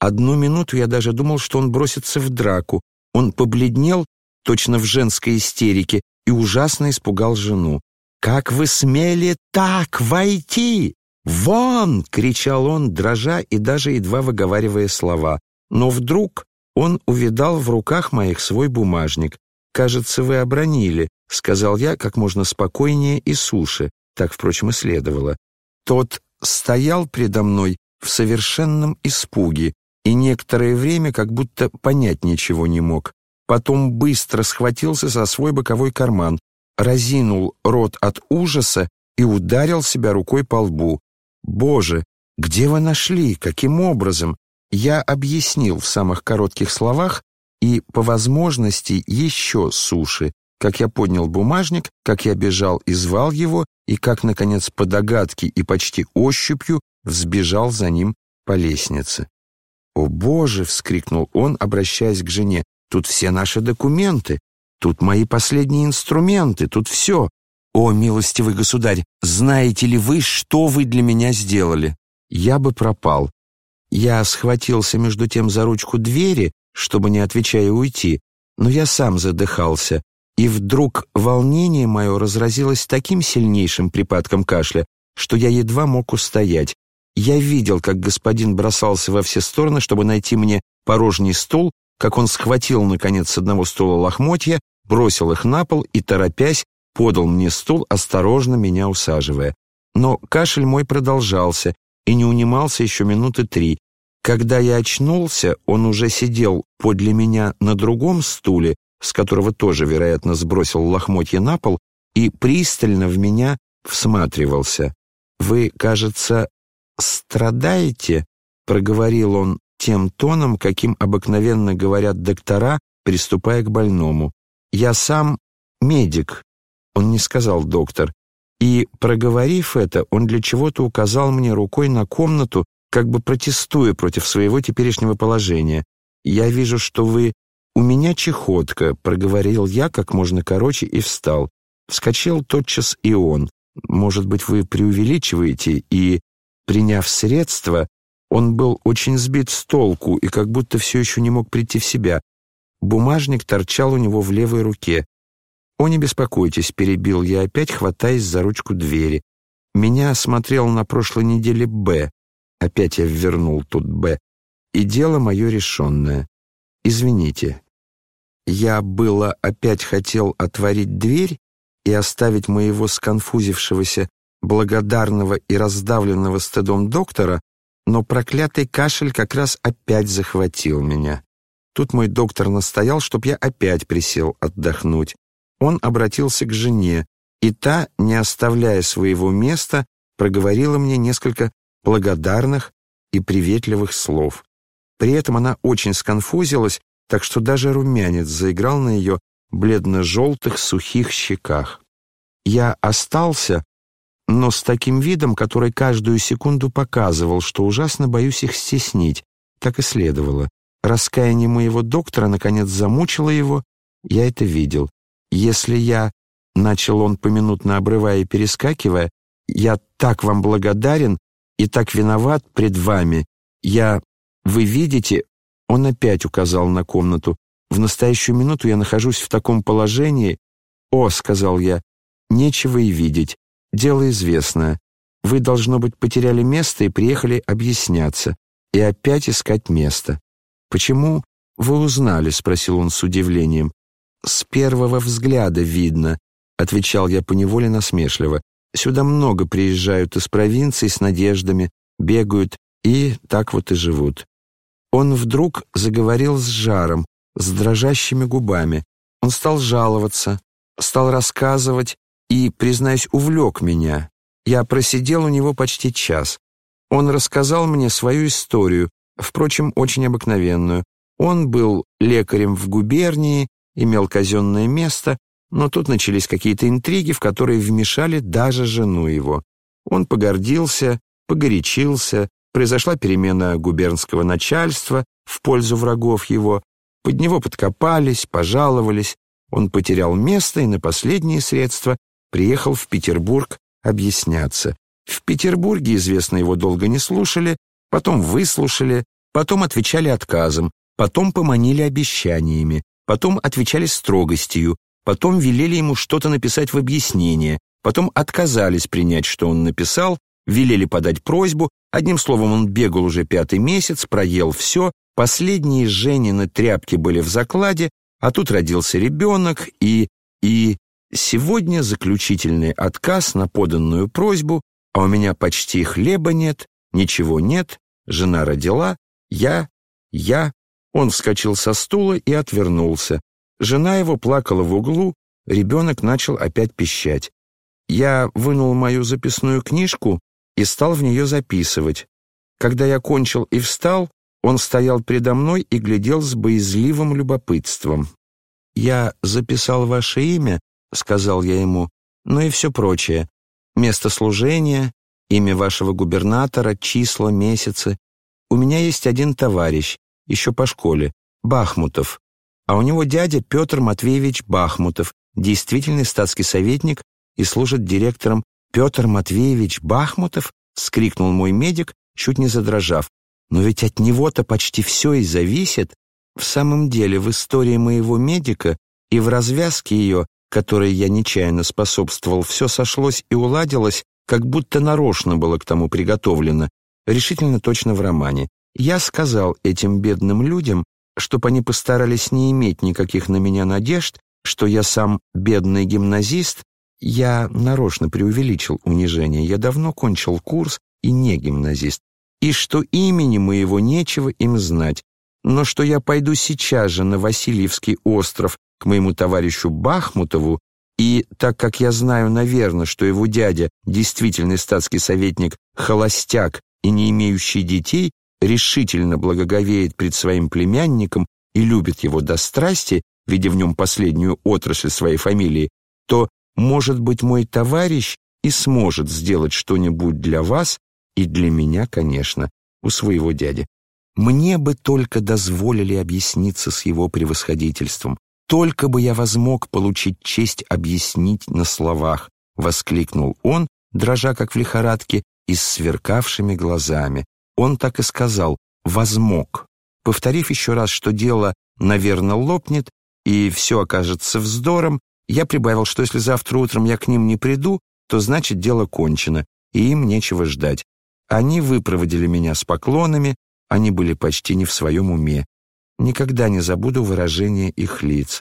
Одну минуту я даже думал, что он бросится в драку. Он побледнел, точно в женской истерике, и ужасно испугал жену. «Как вы смели так войти? Вон!» — кричал он, дрожа и даже едва выговаривая слова. Но вдруг он увидал в руках моих свой бумажник. «Кажется, вы обронили», — сказал я как можно спокойнее и суше. Так, впрочем, и следовало. Тот стоял предо мной в совершенном испуге и некоторое время как будто понять ничего не мог. Потом быстро схватился за свой боковой карман, разинул рот от ужаса и ударил себя рукой по лбу. «Боже, где вы нашли? Каким образом?» Я объяснил в самых коротких словах и, по возможности, еще суши, как я поднял бумажник, как я бежал и звал его, и как, наконец, по догадке и почти ощупью взбежал за ним по лестнице. «О, Боже!» — вскрикнул он, обращаясь к жене. «Тут все наши документы, тут мои последние инструменты, тут все. О, милостивый государь, знаете ли вы, что вы для меня сделали? Я бы пропал. Я схватился между тем за ручку двери, чтобы, не отвечая, уйти, но я сам задыхался, и вдруг волнение мое разразилось таким сильнейшим припадком кашля, что я едва мог устоять. Я видел, как господин бросался во все стороны, чтобы найти мне порожний стул, как он схватил, наконец, с одного стула лохмотья, бросил их на пол и, торопясь, подал мне стул, осторожно меня усаживая. Но кашель мой продолжался и не унимался еще минуты три. Когда я очнулся, он уже сидел подле меня на другом стуле, с которого тоже, вероятно, сбросил лохмотья на пол, и пристально в меня всматривался. «Вы, кажется, страдаете?» — проговорил он тем тоном, каким обыкновенно говорят доктора, приступая к больному. «Я сам медик», — он не сказал доктор, и, проговорив это, он для чего-то указал мне рукой на комнату, как бы протестуя против своего теперешнего положения. «Я вижу, что вы...» «У меня чехотка», — проговорил я как можно короче и встал. Вскочил тотчас и он. «Может быть, вы преувеличиваете?» И, приняв средства, он был очень сбит с толку и как будто все еще не мог прийти в себя. Бумажник торчал у него в левой руке. «О, не беспокойтесь», — перебил я опять, хватаясь за ручку двери. «Меня осмотрел на прошлой неделе Б. Опять я вернул тут «Б». И дело мое решенное. Извините. Я было опять хотел отворить дверь и оставить моего сконфузившегося, благодарного и раздавленного стыдом доктора, но проклятый кашель как раз опять захватил меня. Тут мой доктор настоял, чтоб я опять присел отдохнуть. Он обратился к жене, и та, не оставляя своего места, проговорила мне несколько благодарных и приветливых слов. При этом она очень сконфузилась, так что даже румянец заиграл на ее бледно-желтых сухих щеках. Я остался, но с таким видом, который каждую секунду показывал, что ужасно боюсь их стеснить. Так и следовало. Раскаяние моего доктора, наконец, замучило его, я это видел. Если я, — начал он поминутно обрывая и перескакивая, — я так вам благодарен, и так виноват пред вами. Я... Вы видите...» Он опять указал на комнату. «В настоящую минуту я нахожусь в таком положении...» «О», — сказал я, — «нечего и видеть. Дело известное. Вы, должно быть, потеряли место и приехали объясняться. И опять искать место. Почему вы узнали?» — спросил он с удивлением. «С первого взгляда видно», — отвечал я поневоле насмешливо. Сюда много приезжают из провинции с надеждами, бегают и так вот и живут. Он вдруг заговорил с жаром, с дрожащими губами. Он стал жаловаться, стал рассказывать и, признаюсь, увлек меня. Я просидел у него почти час. Он рассказал мне свою историю, впрочем, очень обыкновенную. Он был лекарем в губернии, имел казенное место, но тут начались какие-то интриги, в которые вмешали даже жену его. Он погордился, погорячился, произошла перемена губернского начальства в пользу врагов его, под него подкопались, пожаловались, он потерял место и на последние средства приехал в Петербург объясняться. В Петербурге, известно, его долго не слушали, потом выслушали, потом отвечали отказом, потом поманили обещаниями, потом отвечали строгостью, потом велели ему что-то написать в объяснение, потом отказались принять, что он написал, велели подать просьбу, одним словом, он бегал уже пятый месяц, проел все, последние Женины тряпки были в закладе, а тут родился ребенок, и... и... Сегодня заключительный отказ на поданную просьбу, а у меня почти хлеба нет, ничего нет, жена родила, я, я. Он вскочил со стула и отвернулся. Жена его плакала в углу, ребенок начал опять пищать. Я вынул мою записную книжку и стал в нее записывать. Когда я кончил и встал, он стоял предо мной и глядел с боязливым любопытством. «Я записал ваше имя», — сказал я ему, — «ну и все прочее. Место служения, имя вашего губернатора, числа, месяцы. У меня есть один товарищ, еще по школе, Бахмутов, а у него дядя Петр Матвеевич Бахмутов, действительный статский советник и служит директором Петр Матвеевич Бахмутов, скрикнул мой медик, чуть не задрожав. Но ведь от него-то почти все и зависит. В самом деле, в истории моего медика и в развязке ее, которой я нечаянно способствовал, все сошлось и уладилось, как будто нарочно было к тому приготовлено, решительно точно в романе. Я сказал этим бедным людям, чтоб они постарались не иметь никаких на меня надежд, что я сам бедный гимназист, я нарочно преувеличил унижение, я давно кончил курс и не гимназист, и что имени моего нечего им знать, но что я пойду сейчас же на Васильевский остров к моему товарищу Бахмутову, и так как я знаю, наверное, что его дядя, действительный статский советник, холостяк и не имеющий детей, решительно благоговеет пред своим племянником и любит его до страсти, видя в нем последнюю отрасль своей фамилии, то, может быть, мой товарищ и сможет сделать что-нибудь для вас и для меня, конечно, у своего дяди. Мне бы только дозволили объясниться с его превосходительством. Только бы я возмог получить честь объяснить на словах, воскликнул он, дрожа как в лихорадке и с сверкавшими глазами. Он так и сказал «возмог». Повторив еще раз, что дело, наверное, лопнет, и все окажется вздором, я прибавил, что если завтра утром я к ним не приду, то значит дело кончено, и им нечего ждать. Они выпроводили меня с поклонами, они были почти не в своем уме. Никогда не забуду выражение их лиц.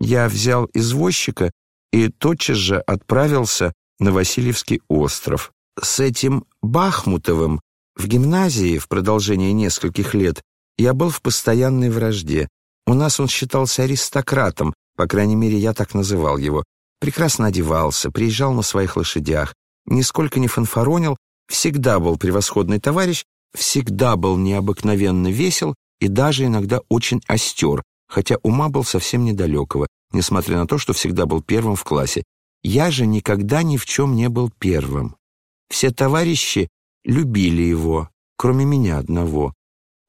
Я взял извозчика и тотчас же отправился на Васильевский остров. С этим Бахмутовым в гимназии в продолжение нескольких лет я был в постоянной вражде. У нас он считался аристократом, по крайней мере, я так называл его. Прекрасно одевался, приезжал на своих лошадях, нисколько не фанфаронил, всегда был превосходный товарищ, всегда был необыкновенно весел и даже иногда очень остер, хотя ума был совсем недалекого, несмотря на то, что всегда был первым в классе. Я же никогда ни в чем не был первым. Все товарищи любили его, кроме меня одного.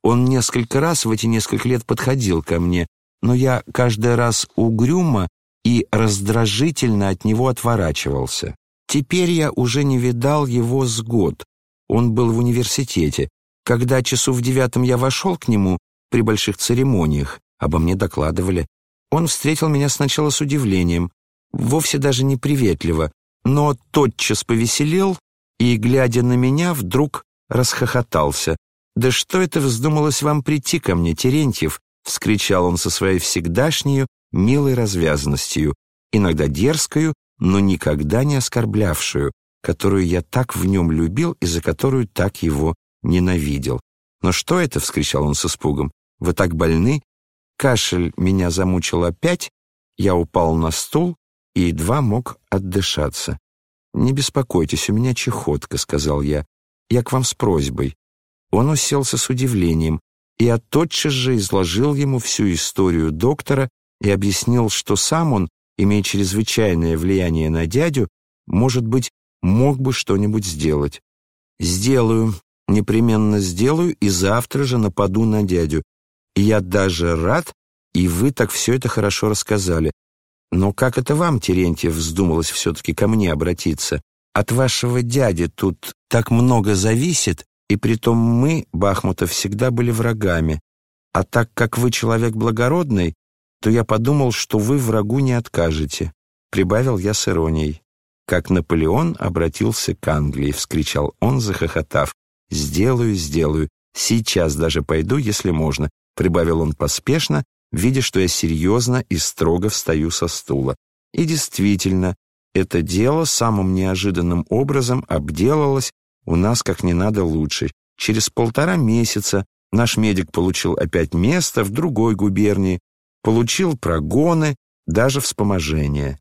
Он несколько раз в эти несколько лет подходил ко мне, но я каждый раз угрюмо и раздражительно от него отворачивался. Теперь я уже не видал его с год. Он был в университете. Когда часу в девятом я вошел к нему при больших церемониях, обо мне докладывали, он встретил меня сначала с удивлением, вовсе даже не приветливо, но тотчас повеселел и, глядя на меня, вдруг расхохотался. «Да что это вздумалось вам прийти ко мне, Терентьев?» — вскричал он со своей всегдашней милой развязанностью, иногда дерзкою, но никогда не оскорблявшую, которую я так в нем любил и за которую так его ненавидел. «Но что это?» — вскричал он с испугом. «Вы так больны?» Кашель меня замучил опять, я упал на стул и едва мог отдышаться. «Не беспокойтесь, у меня чехотка», — сказал я. «Я к вам с просьбой». Он уселся с удивлением, и я тотчас же изложил ему всю историю доктора и объяснил, что сам он, имея чрезвычайное влияние на дядю, может быть, мог бы что-нибудь сделать. «Сделаю, непременно сделаю, и завтра же нападу на дядю. И я даже рад, и вы так все это хорошо рассказали. Но как это вам, Терентьев, вздумалось все-таки ко мне обратиться? От вашего дяди тут так много зависит, И притом мы, Бахмутов, всегда были врагами. А так как вы человек благородный, то я подумал, что вы врагу не откажете», — прибавил я с иронией. Как Наполеон обратился к Англии, вскричал он, захохотав. «Сделаю, сделаю. Сейчас даже пойду, если можно», — прибавил он поспешно, видя, что я серьезно и строго встаю со стула. И действительно, это дело самым неожиданным образом обделалось у нас как не надо лучше. Через полтора месяца наш медик получил опять место в другой губернии, получил прогоны, даже вспоможение.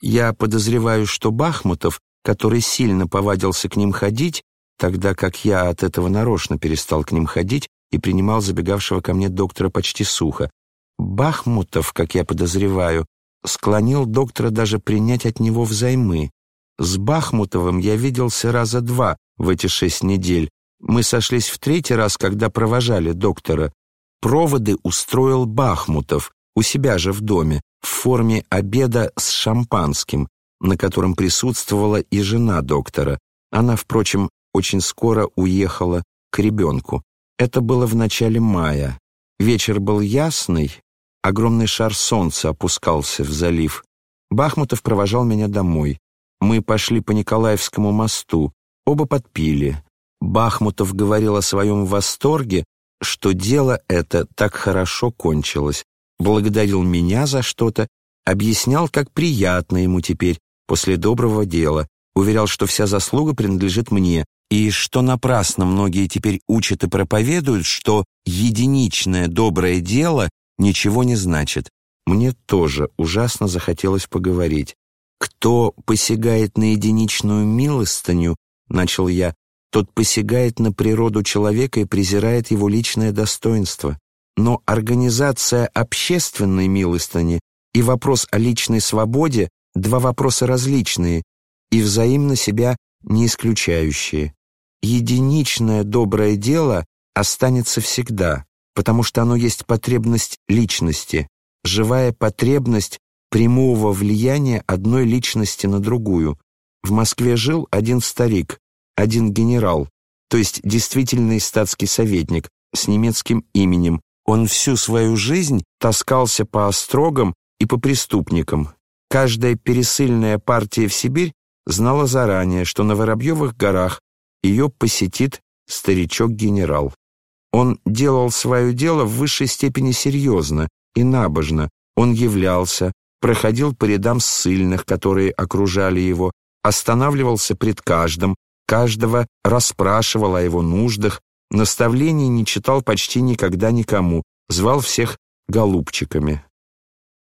Я подозреваю, что Бахмутов, который сильно повадился к ним ходить, тогда как я от этого нарочно перестал к ним ходить и принимал забегавшего ко мне доктора почти сухо, Бахмутов, как я подозреваю, склонил доктора даже принять от него взаймы. С Бахмутовым я виделся раза два в эти шесть недель. Мы сошлись в третий раз, когда провожали доктора. Проводы устроил Бахмутов у себя же в доме в форме обеда с шампанским, на котором присутствовала и жена доктора. Она, впрочем, очень скоро уехала к ребенку. Это было в начале мая. Вечер был ясный, огромный шар солнца опускался в залив. Бахмутов провожал меня домой. Мы пошли по Николаевскому мосту, оба подпили. Бахмутов говорил о своем восторге, что дело это так хорошо кончилось, благодарил меня за что-то, объяснял, как приятно ему теперь после доброго дела, уверял, что вся заслуга принадлежит мне, и что напрасно многие теперь учат и проповедуют, что единичное доброе дело ничего не значит. Мне тоже ужасно захотелось поговорить. «Кто посягает на единичную милостыню, — начал я, — тот посягает на природу человека и презирает его личное достоинство. Но организация общественной милостыни и вопрос о личной свободе — два вопроса различные и взаимно себя не исключающие. Единичное доброе дело останется всегда, потому что оно есть потребность личности, живая потребность прямого влияния одной личности на другую. В Москве жил один старик, один генерал, то есть действительный статский советник с немецким именем. Он всю свою жизнь таскался по острогам и по преступникам. Каждая пересыльная партия в Сибирь знала заранее, что на Воробьевых горах ее посетит старичок-генерал. Он делал свое дело в высшей степени серьезно и набожно. Он являлся, проходил по рядам ссыльных, которые окружали его, останавливался пред каждым, каждого расспрашивал о его нуждах, наставлений не читал почти никогда никому, звал всех голубчиками.